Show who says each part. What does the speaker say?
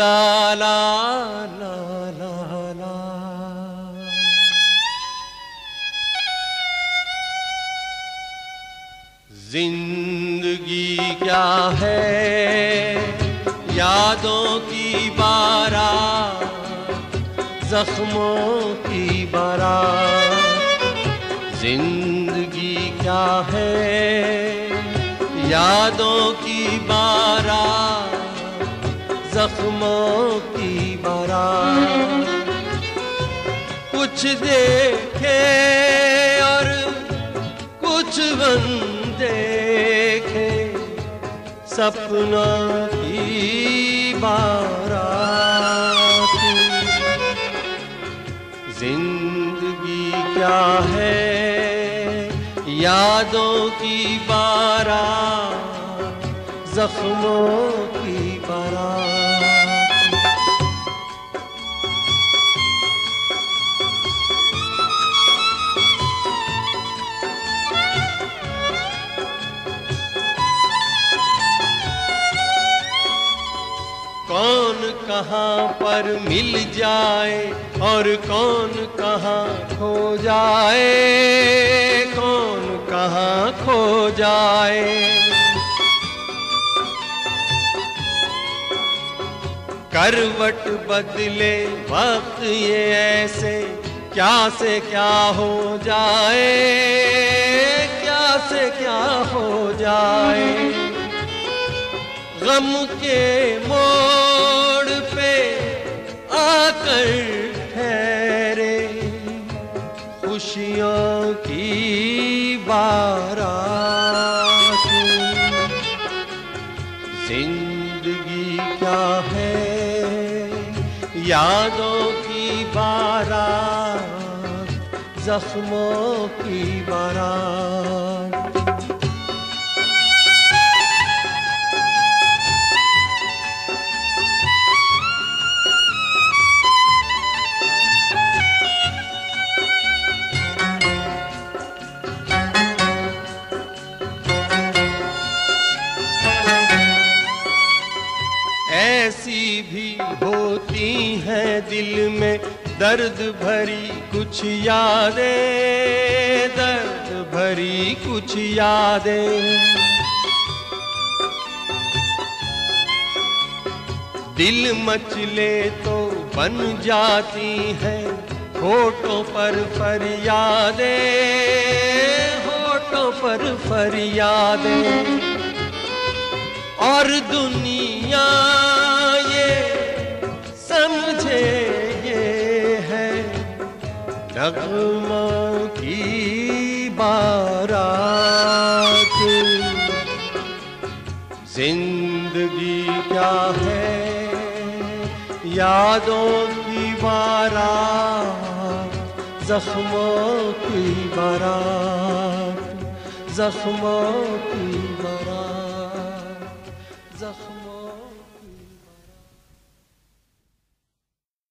Speaker 1: ला ला ला ला। ज़िंदगी क्या है? यादों की बारा जख्मों की बारा ज़िंदगी क्या है? यादों की बारा जख्मों की बारा कुछ देखे और कुछ बन देखे सपना की बारात। ज़िंदगी क्या है? यादों की बारात जख्मों की बारात। कहाँ पर मिल जाए और कौन कहाँ खो जाए? कौन कहाँ खो जाए? करवट बदले वक्त ये ऐसे, क्या से क्या हो जाए? क्या से क्या हो जाए? गम के पे आकर ठहरे खुशियों की बारात। ज़िंदगी क्या है? यादों की बारात जख्मों की बारात। भी होती हैं दिल में दर्द भरी कुछ यादें, दर्द भरी कुछ यादें। दिल मचले तो बन जाती हैं होठों पर फरियादें, होठों पर फरियादें। और दुनिया नगमा की बारात। ज़िंदगी क्या है? यादों की बारात जख्मों की बारात जख्मों की